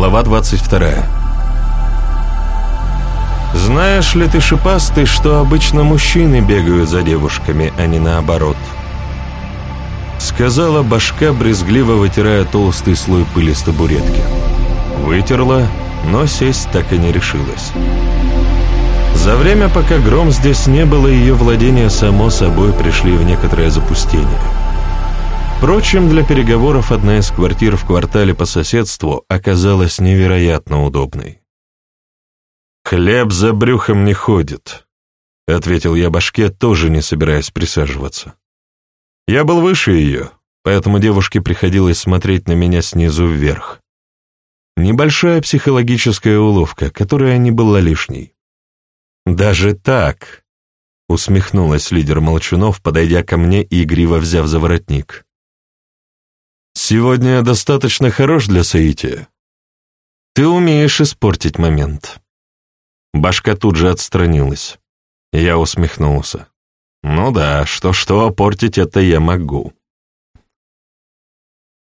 Глава 22 «Знаешь ли ты, шипастый, что обычно мужчины бегают за девушками, а не наоборот?» Сказала башка, брезгливо вытирая толстый слой пыли с табуретки. Вытерла, но сесть так и не решилась. За время, пока гром здесь не было, ее владения само собой пришли в некоторое запустение. Впрочем, для переговоров одна из квартир в квартале по соседству оказалась невероятно удобной. «Хлеб за брюхом не ходит», — ответил я башке, тоже не собираясь присаживаться. Я был выше ее, поэтому девушке приходилось смотреть на меня снизу вверх. Небольшая психологическая уловка, которая не была лишней. «Даже так?» — усмехнулась лидер Молчунов, подойдя ко мне и игриво взяв за воротник. «Сегодня достаточно хорош для соития. Ты умеешь испортить момент». Башка тут же отстранилась. Я усмехнулся. «Ну да, что-что, портить это я могу».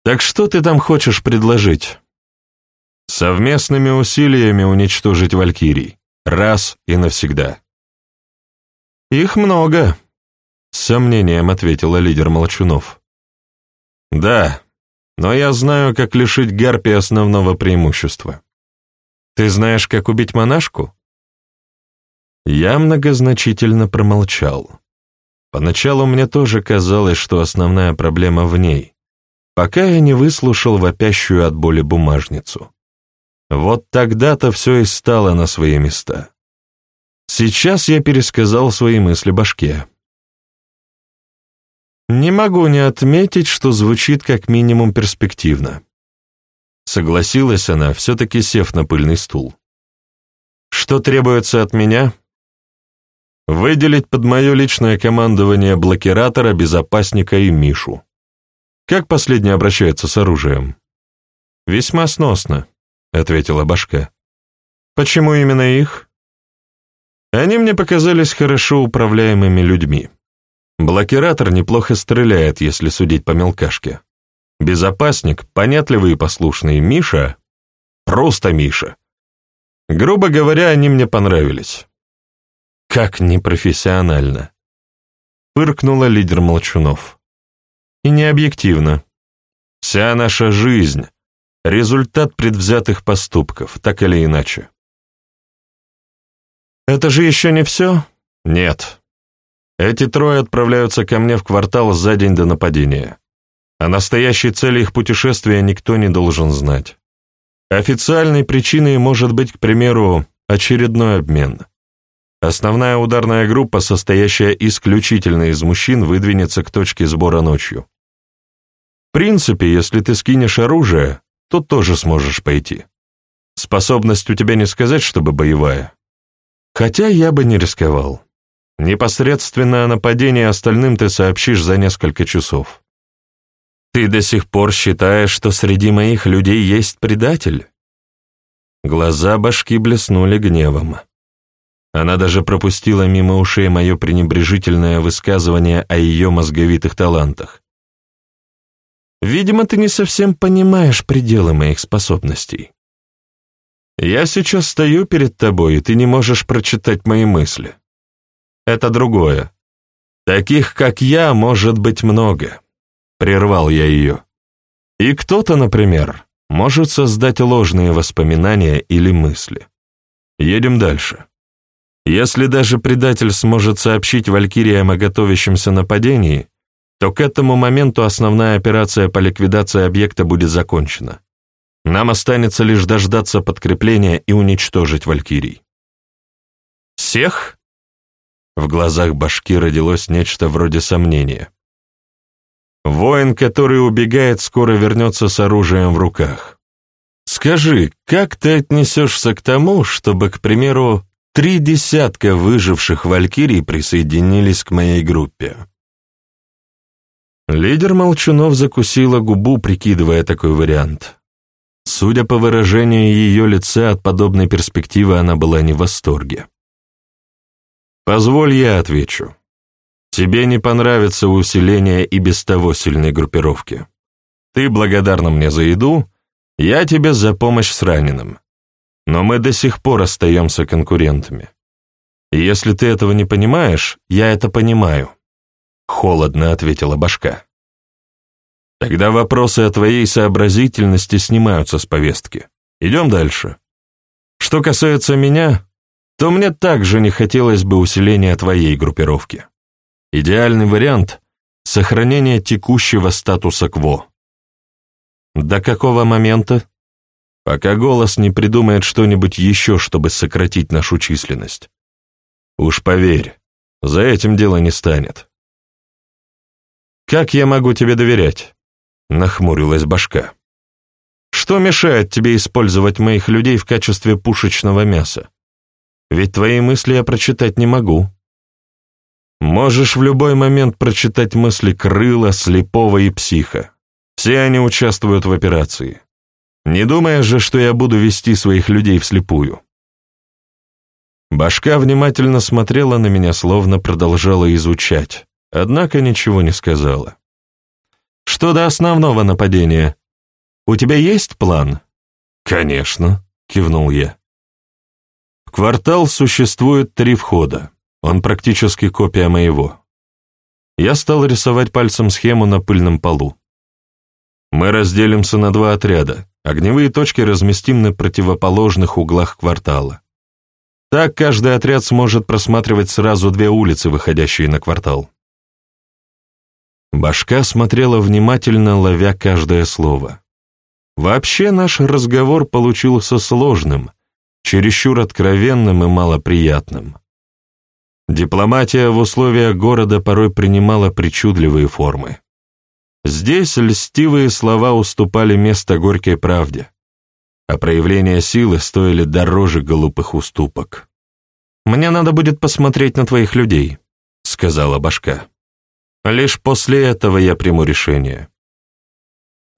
«Так что ты там хочешь предложить?» «Совместными усилиями уничтожить Валькирий. Раз и навсегда. «Их много», — с сомнением ответила лидер Молчунов. «Да, но я знаю, как лишить Гарпи основного преимущества. Ты знаешь, как убить монашку?» Я многозначительно промолчал. Поначалу мне тоже казалось, что основная проблема в ней, пока я не выслушал вопящую от боли бумажницу. Вот тогда-то все и стало на свои места. Сейчас я пересказал свои мысли башке. Не могу не отметить, что звучит как минимум перспективно. Согласилась она, все-таки сев на пыльный стул. Что требуется от меня? Выделить под мое личное командование блокиратора, безопасника и Мишу. Как последний обращается с оружием? Весьма сносно. — ответила башка. «Почему именно их?» «Они мне показались хорошо управляемыми людьми. Блокиратор неплохо стреляет, если судить по мелкашке. Безопасник, понятливый и послушный Миша — просто Миша. Грубо говоря, они мне понравились». «Как непрофессионально!» — пыркнула лидер Молчунов. «И не объективно. Вся наша жизнь Результат предвзятых поступков, так или иначе. Это же еще не все? Нет. Эти трое отправляются ко мне в квартал за день до нападения. О настоящей цели их путешествия никто не должен знать. Официальной причиной может быть, к примеру, очередной обмен. Основная ударная группа, состоящая исключительно из мужчин, выдвинется к точке сбора ночью. В принципе, если ты скинешь оружие, то тоже сможешь пойти. Способность у тебя не сказать, чтобы боевая. Хотя я бы не рисковал. Непосредственно о нападении остальным ты сообщишь за несколько часов. Ты до сих пор считаешь, что среди моих людей есть предатель? Глаза башки блеснули гневом. Она даже пропустила мимо ушей мое пренебрежительное высказывание о ее мозговитых талантах. Видимо, ты не совсем понимаешь пределы моих способностей. Я сейчас стою перед тобой, и ты не можешь прочитать мои мысли. Это другое. Таких, как я, может быть много. Прервал я ее. И кто-то, например, может создать ложные воспоминания или мысли. Едем дальше. Если даже предатель сможет сообщить валькириям о готовящемся нападении, то к этому моменту основная операция по ликвидации объекта будет закончена. Нам останется лишь дождаться подкрепления и уничтожить валькирий. «Всех?» В глазах башки родилось нечто вроде сомнения. «Воин, который убегает, скоро вернется с оружием в руках. Скажи, как ты отнесешься к тому, чтобы, к примеру, три десятка выживших валькирий присоединились к моей группе?» Лидер Молчунов закусила губу, прикидывая такой вариант. Судя по выражению ее лица, от подобной перспективы она была не в восторге. «Позволь я отвечу. Тебе не понравится усиление и без того сильной группировки. Ты благодарна мне за еду, Я тебе за помощь с раненым. Но мы до сих пор остаемся конкурентами. И если ты этого не понимаешь, я это понимаю. Холодно ответила башка. Тогда вопросы о твоей сообразительности снимаются с повестки. Идем дальше. Что касается меня, то мне также не хотелось бы усиления твоей группировки. Идеальный вариант — сохранение текущего статуса КВО. До какого момента? Пока голос не придумает что-нибудь еще, чтобы сократить нашу численность. Уж поверь, за этим дело не станет. «Как я могу тебе доверять?» — нахмурилась башка. «Что мешает тебе использовать моих людей в качестве пушечного мяса? Ведь твои мысли я прочитать не могу». Можешь в любой момент прочитать мысли Крыла, Слепого и Психа. Все они участвуют в операции. Не думая же, что я буду вести своих людей вслепую. Башка внимательно смотрела на меня, словно продолжала изучать, однако ничего не сказала. «Что до основного нападения? У тебя есть план?» «Конечно», — кивнул я. В квартал существует три входа. Он практически копия моего. Я стал рисовать пальцем схему на пыльном полу. Мы разделимся на два отряда. Огневые точки разместим на противоположных углах квартала. Так каждый отряд сможет просматривать сразу две улицы, выходящие на квартал. Башка смотрела внимательно, ловя каждое слово. Вообще наш разговор получился сложным, чересчур откровенным и малоприятным. Дипломатия в условиях города порой принимала причудливые формы. Здесь льстивые слова уступали место горькой правде, а проявления силы стоили дороже голубых уступок. «Мне надо будет посмотреть на твоих людей», — сказала башка. «Лишь после этого я приму решение.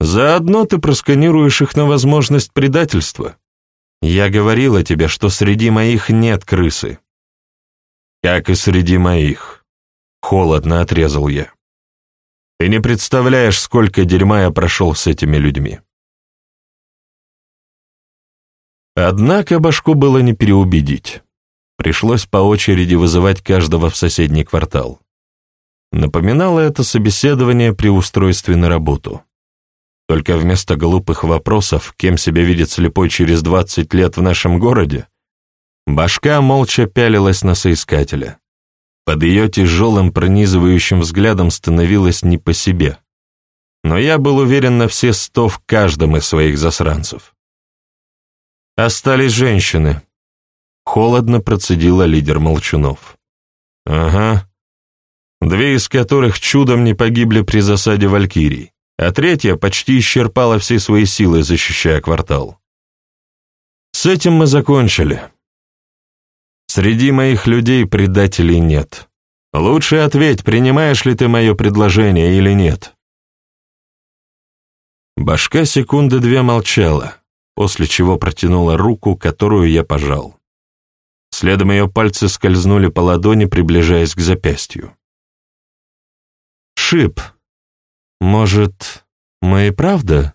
Заодно ты просканируешь их на возможность предательства. Я говорила тебе, что среди моих нет крысы, как и среди моих. Холодно отрезал я. Ты не представляешь, сколько дерьма я прошел с этими людьми. Однако башку было не переубедить. Пришлось по очереди вызывать каждого в соседний квартал. Напоминало это собеседование при устройстве на работу. Только вместо глупых вопросов, кем себя видит слепой через 20 лет в нашем городе, Башка молча пялилась на соискателя. Под ее тяжелым пронизывающим взглядом становилось не по себе. Но я был уверен на все сто в каждом из своих засранцев. Остались женщины. Холодно процедила лидер Молчунов. Ага. Две из которых чудом не погибли при засаде Валькирий, а третья почти исчерпала все свои силы, защищая квартал. С этим мы закончили. Среди моих людей предателей нет. Лучше ответь, принимаешь ли ты мое предложение или нет. Башка секунды две молчала, после чего протянула руку, которую я пожал. Следом ее пальцы скользнули по ладони, приближаясь к запястью. «Шип, может, мы и правда?»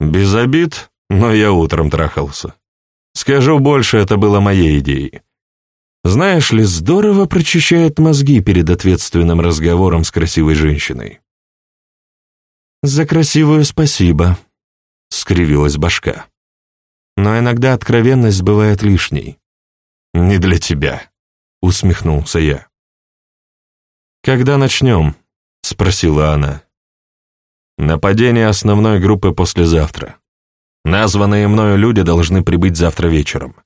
«Без обид, но я утром трахался. Скажу больше, это было моей идеей. Знаешь ли, здорово прочищает мозги перед ответственным разговором с красивой женщиной. «За красивую спасибо», — скривилась башка. «Но иногда откровенность бывает лишней». «Не для тебя», — усмехнулся я. «Когда начнем?» — спросила она. «Нападение основной группы послезавтра. Названные мною люди должны прибыть завтра вечером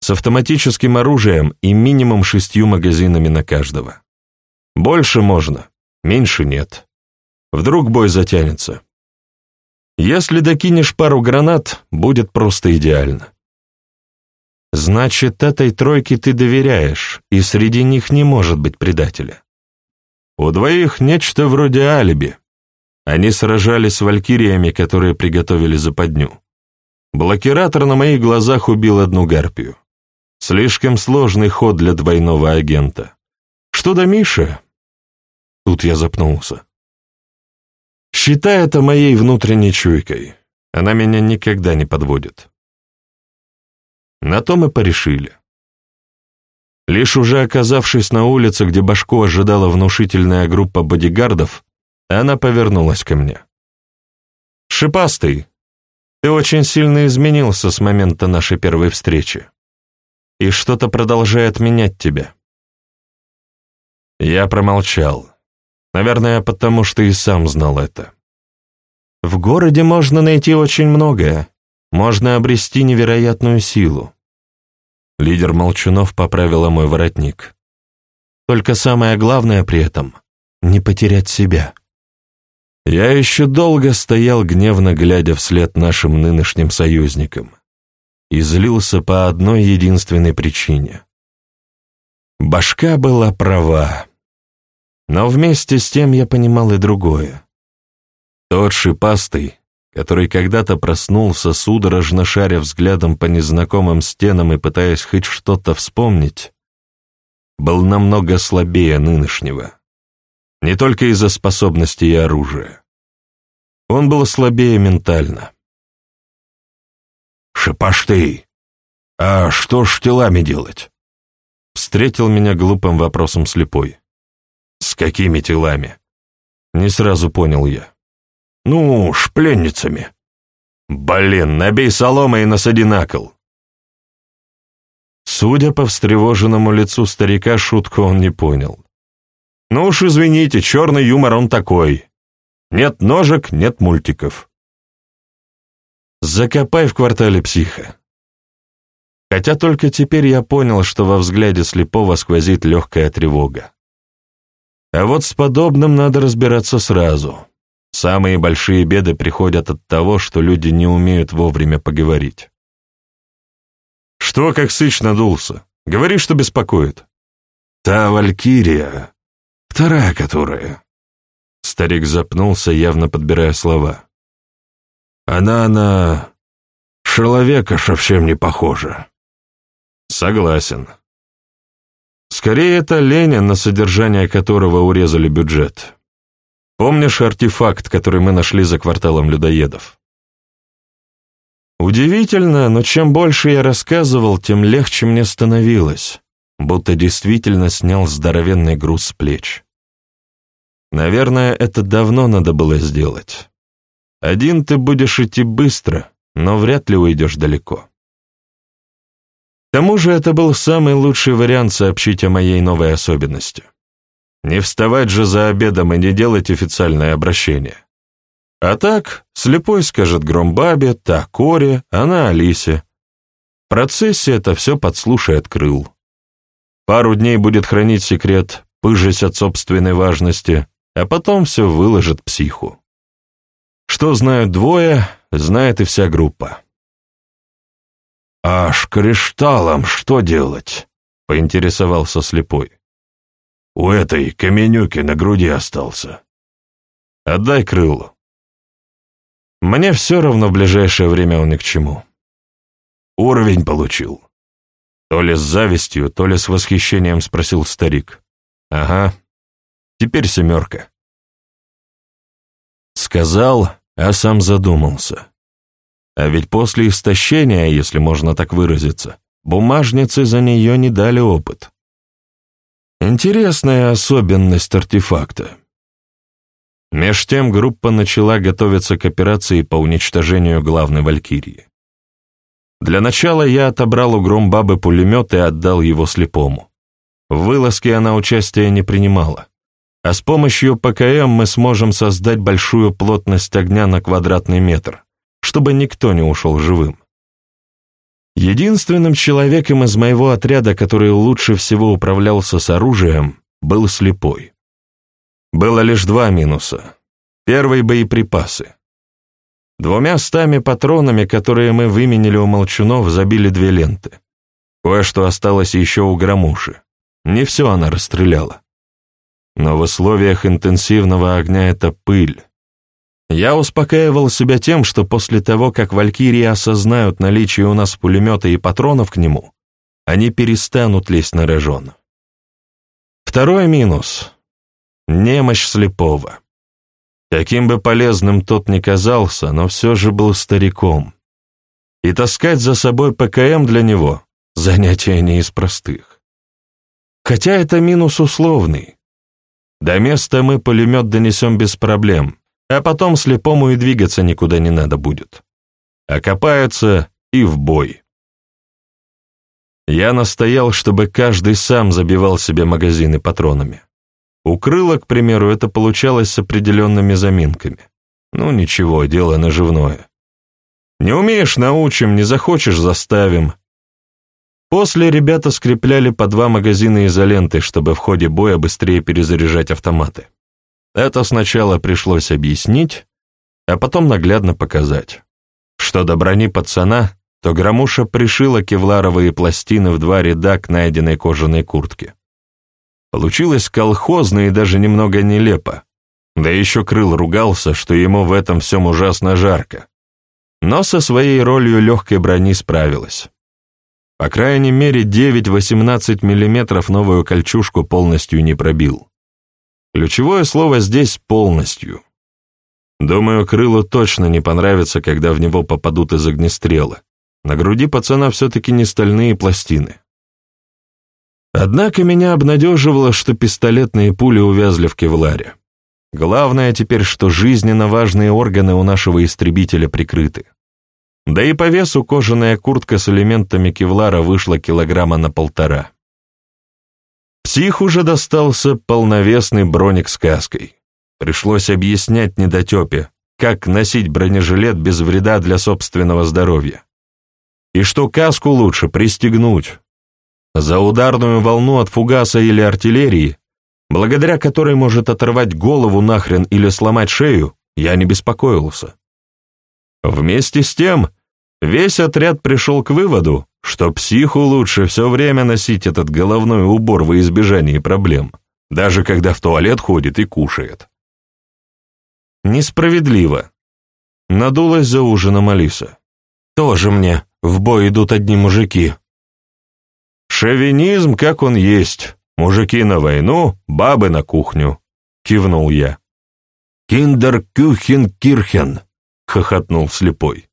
с автоматическим оружием и минимум шестью магазинами на каждого. Больше можно, меньше нет. Вдруг бой затянется. Если докинешь пару гранат, будет просто идеально. Значит, этой тройке ты доверяешь, и среди них не может быть предателя. У двоих нечто вроде алиби. Они сражались с валькириями, которые приготовили западню. Блокиратор на моих глазах убил одну гарпию. Слишком сложный ход для двойного агента. Что до Миши? Тут я запнулся. Считай это моей внутренней чуйкой. Она меня никогда не подводит. На то мы порешили. Лишь уже оказавшись на улице, где Башко ожидала внушительная группа бодигардов, она повернулась ко мне. «Шипастый, ты очень сильно изменился с момента нашей первой встречи, и что-то продолжает менять тебя». Я промолчал. Наверное, потому что и сам знал это. В городе можно найти очень многое. Можно обрести невероятную силу. Лидер Молчунов поправила мой воротник. Только самое главное при этом — не потерять себя. Я еще долго стоял, гневно глядя вслед нашим нынешним союзникам, и злился по одной единственной причине. Башка была права. Но вместе с тем я понимал и другое. Тот шипастый, который когда-то проснулся, судорожно шаря взглядом по незнакомым стенам и пытаясь хоть что-то вспомнить, был намного слабее нынешнего. Не только из-за способностей и оружия. Он был слабее ментально. «Шипаш ты! А что ж телами делать?» Встретил меня глупым вопросом слепой. «С какими телами?» Не сразу понял я. «Ну, с пленницами». «Блин, набей соломы и насади на кол». Судя по встревоженному лицу старика, шутку он не понял. Ну уж извините, черный юмор он такой. Нет ножек, нет мультиков. Закопай в квартале психа. Хотя только теперь я понял, что во взгляде слепого сквозит легкая тревога. А вот с подобным надо разбираться сразу. Самые большие беды приходят от того, что люди не умеют вовремя поговорить. Что как сыч надулся? Говори, что беспокоит. Та валькирия, Вторая которая. Старик запнулся, явно подбирая слова. Она на... человека совсем не похожа. Согласен. Скорее, это Леня, на содержание которого урезали бюджет. Помнишь артефакт, который мы нашли за кварталом людоедов? Удивительно, но чем больше я рассказывал, тем легче мне становилось будто действительно снял здоровенный груз с плеч. Наверное, это давно надо было сделать. Один ты будешь идти быстро, но вряд ли уйдешь далеко. К тому же это был самый лучший вариант сообщить о моей новой особенности. Не вставать же за обедом и не делать официальное обращение. А так, слепой скажет Громбабе, та Коре, она Алисе. В процессе это все подслушает Крыл. Пару дней будет хранить секрет, пыжась от собственной важности, а потом все выложит психу. Что знают двое, знает и вся группа. «А с кришталлом что делать?» — поинтересовался слепой. «У этой каменюки на груди остался». «Отдай крылу». Мне все равно в ближайшее время он ни к чему. Уровень получил. То ли с завистью, то ли с восхищением спросил старик. Ага, теперь семерка. Сказал, а сам задумался. А ведь после истощения, если можно так выразиться, бумажницы за нее не дали опыт. Интересная особенность артефакта. Меж тем группа начала готовиться к операции по уничтожению главной валькирии. Для начала я отобрал у Громбабы пулемет и отдал его слепому. В вылазке она участия не принимала, а с помощью ПКМ мы сможем создать большую плотность огня на квадратный метр, чтобы никто не ушел живым. Единственным человеком из моего отряда, который лучше всего управлялся с оружием, был слепой. Было лишь два минуса. Первый — боеприпасы. Двумя стами патронами, которые мы выменили у молчунов, забили две ленты. Кое-что осталось еще у громуши. Не все она расстреляла. Но в условиях интенсивного огня это пыль. Я успокаивал себя тем, что после того, как валькирии осознают наличие у нас пулемета и патронов к нему, они перестанут лезть на рожон. Второй минус — немощь слепого. Каким бы полезным тот ни казался, но все же был стариком. И таскать за собой ПКМ для него — занятие не из простых. Хотя это минус условный. До места мы пулемет донесем без проблем, а потом слепому и двигаться никуда не надо будет. Окопаются и в бой. Я настоял, чтобы каждый сам забивал себе магазины патронами. У крыла, к примеру, это получалось с определенными заминками. Ну ничего, дело наживное. Не умеешь — научим, не захочешь — заставим. После ребята скрепляли по два магазина изоленты, чтобы в ходе боя быстрее перезаряжать автоматы. Это сначала пришлось объяснить, а потом наглядно показать. Что до брони пацана, то Громуша пришила кевларовые пластины в два ряда к найденной кожаной куртке. Получилось колхозно и даже немного нелепо. Да еще Крыл ругался, что ему в этом всем ужасно жарко. Но со своей ролью легкой брони справилась. По крайней мере, 9-18 мм новую кольчужку полностью не пробил. Ключевое слово здесь «полностью». Думаю, Крылу точно не понравится, когда в него попадут из огнестрела. На груди пацана все-таки не стальные пластины. Однако меня обнадеживало, что пистолетные пули увязли в кевларе. Главное теперь, что жизненно важные органы у нашего истребителя прикрыты. Да и по весу кожаная куртка с элементами кевлара вышла килограмма на полтора. Псих уже достался полновесный броник с каской. Пришлось объяснять недотепе, как носить бронежилет без вреда для собственного здоровья и что каску лучше пристегнуть. За ударную волну от фугаса или артиллерии, благодаря которой может оторвать голову нахрен или сломать шею, я не беспокоился. Вместе с тем, весь отряд пришел к выводу, что психу лучше все время носить этот головной убор во избежание проблем, даже когда в туалет ходит и кушает. Несправедливо. Надулась за ужином Алиса. Тоже мне в бой идут одни мужики. Шовинизм, как он есть. Мужики на войну, бабы на кухню, кивнул я. Киндеркюхен Кирхен, хохотнул слепой.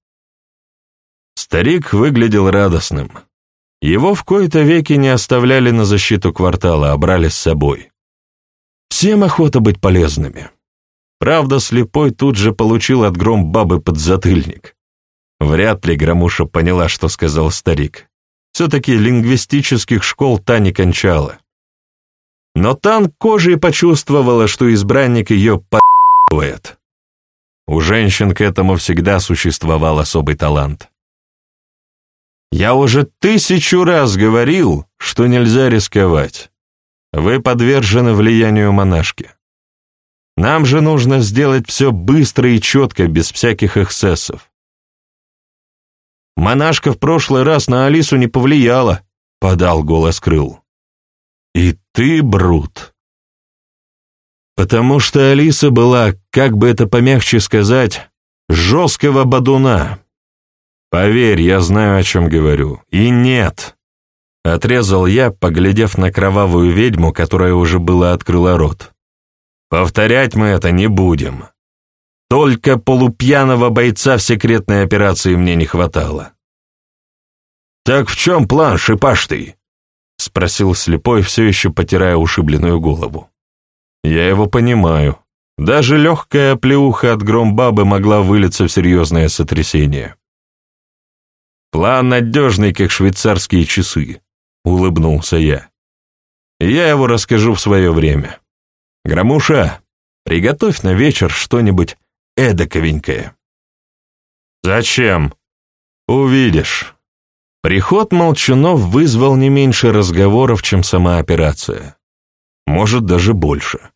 Старик выглядел радостным. Его в кои-то веки не оставляли на защиту квартала, а брали с собой. Всем охота быть полезными. Правда, слепой тут же получил от гром бабы подзатыльник. Вряд ли Громуша поняла, что сказал старик. Все-таки лингвистических школ та не кончала. Но Тан кожей почувствовала, что избранник ее по***ует. У женщин к этому всегда существовал особый талант. «Я уже тысячу раз говорил, что нельзя рисковать. Вы подвержены влиянию монашки. Нам же нужно сделать все быстро и четко, без всяких эксцессов. Монашка в прошлый раз на Алису не повлияла, — подал голос Крыл. И ты, Брут. Потому что Алиса была, как бы это помягче сказать, жесткого бадуна. Поверь, я знаю, о чем говорю. И нет. Отрезал я, поглядев на кровавую ведьму, которая уже была открыла рот. Повторять мы это не будем. Только полупьяного бойца в секретной операции мне не хватало. «Так в чем план, шипаштый?» — спросил слепой, все еще потирая ушибленную голову. «Я его понимаю. Даже легкая оплеуха от громбабы могла вылиться в серьезное сотрясение». «План надежный, как швейцарские часы», — улыбнулся я. «Я его расскажу в свое время. Громуша, приготовь на вечер что-нибудь эдаковенькое». «Зачем?» «Увидишь». Приход Молчунов вызвал не меньше разговоров, чем сама операция. Может, даже больше.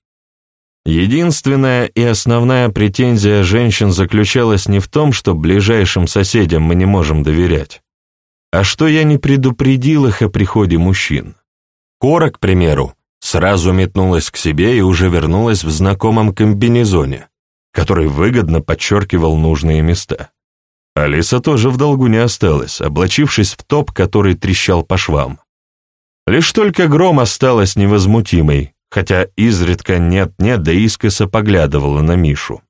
Единственная и основная претензия женщин заключалась не в том, что ближайшим соседям мы не можем доверять, а что я не предупредил их о приходе мужчин. Кора, к примеру, сразу метнулась к себе и уже вернулась в знакомом комбинезоне, который выгодно подчеркивал нужные места. Алиса тоже в долгу не осталась, облачившись в топ, который трещал по швам. Лишь только гром осталась невозмутимой, хотя изредка нет-нет да искоса поглядывала на Мишу.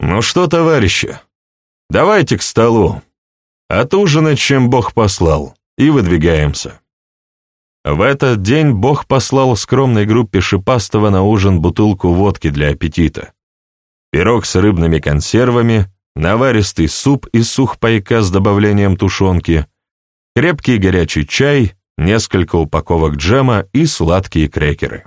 «Ну что, товарищи, давайте к столу. Отужинать, чем Бог послал, и выдвигаемся». В этот день Бог послал скромной группе Шипастого на ужин бутылку водки для аппетита, пирог с рыбными консервами, наваристый суп из сухпайка с добавлением тушенки, крепкий горячий чай, несколько упаковок джема и сладкие крекеры.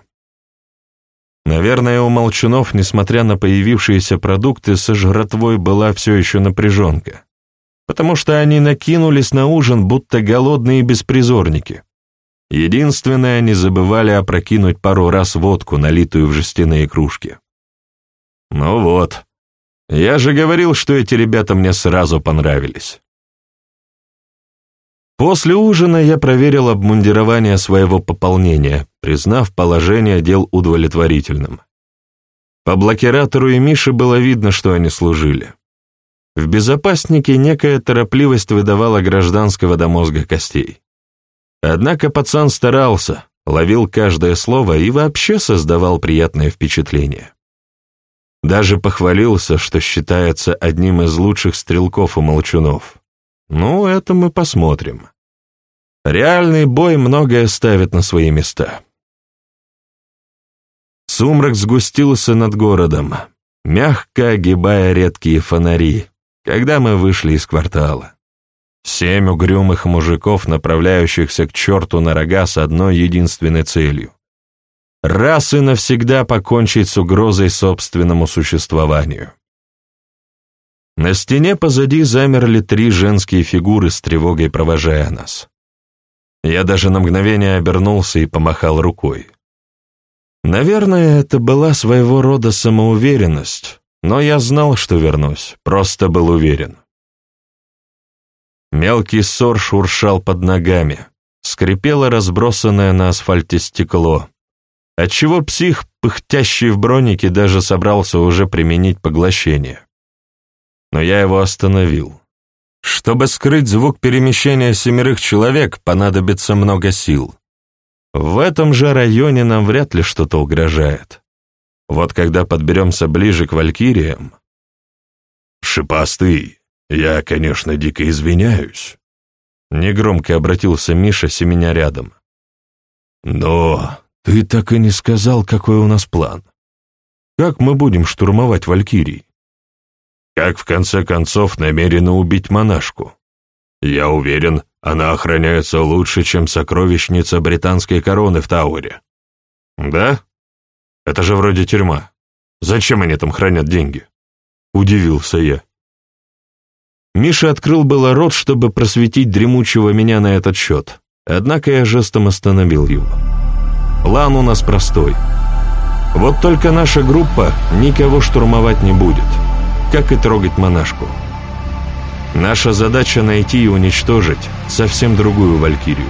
Наверное, у молчунов, несмотря на появившиеся продукты, со жратвой была все еще напряженка, потому что они накинулись на ужин, будто голодные беспризорники. Единственное, они забывали опрокинуть пару раз водку, налитую в жестяные кружки. Ну вот, я же говорил, что эти ребята мне сразу понравились. После ужина я проверил обмундирование своего пополнения, признав положение дел удовлетворительным. По блокиратору и Мише было видно, что они служили. В безопаснике некая торопливость выдавала гражданского до мозга костей. Однако пацан старался, ловил каждое слово и вообще создавал приятное впечатление. Даже похвалился, что считается одним из лучших стрелков у молчунов. Ну, это мы посмотрим. Реальный бой многое ставит на свои места. Сумрак сгустился над городом, мягко огибая редкие фонари, когда мы вышли из квартала. Семь угрюмых мужиков, направляющихся к черту на рога с одной единственной целью — раз и навсегда покончить с угрозой собственному существованию. На стене позади замерли три женские фигуры с тревогой провожая нас. Я даже на мгновение обернулся и помахал рукой. Наверное, это была своего рода самоуверенность, но я знал, что вернусь, просто был уверен. Мелкий ссор шуршал под ногами, скрипело разбросанное на асфальте стекло, отчего псих, пыхтящий в бронике, даже собрался уже применить поглощение но я его остановил. Чтобы скрыть звук перемещения семерых человек, понадобится много сил. В этом же районе нам вряд ли что-то угрожает. Вот когда подберемся ближе к Валькириям... «Шипастый, я, конечно, дико извиняюсь», — негромко обратился Миша, семеня рядом. «Но ты так и не сказал, какой у нас план. Как мы будем штурмовать Валькирий?» Как в конце концов намерена убить монашку. Я уверен, она охраняется лучше, чем сокровищница британской короны в Тауэре. Да? Это же вроде тюрьма. Зачем они там хранят деньги? Удивился я. Миша открыл было рот, чтобы просветить дремучего меня на этот счет, однако я жестом остановил его. План у нас простой. Вот только наша группа никого штурмовать не будет как и трогать монашку. Наша задача найти и уничтожить совсем другую Валькирию.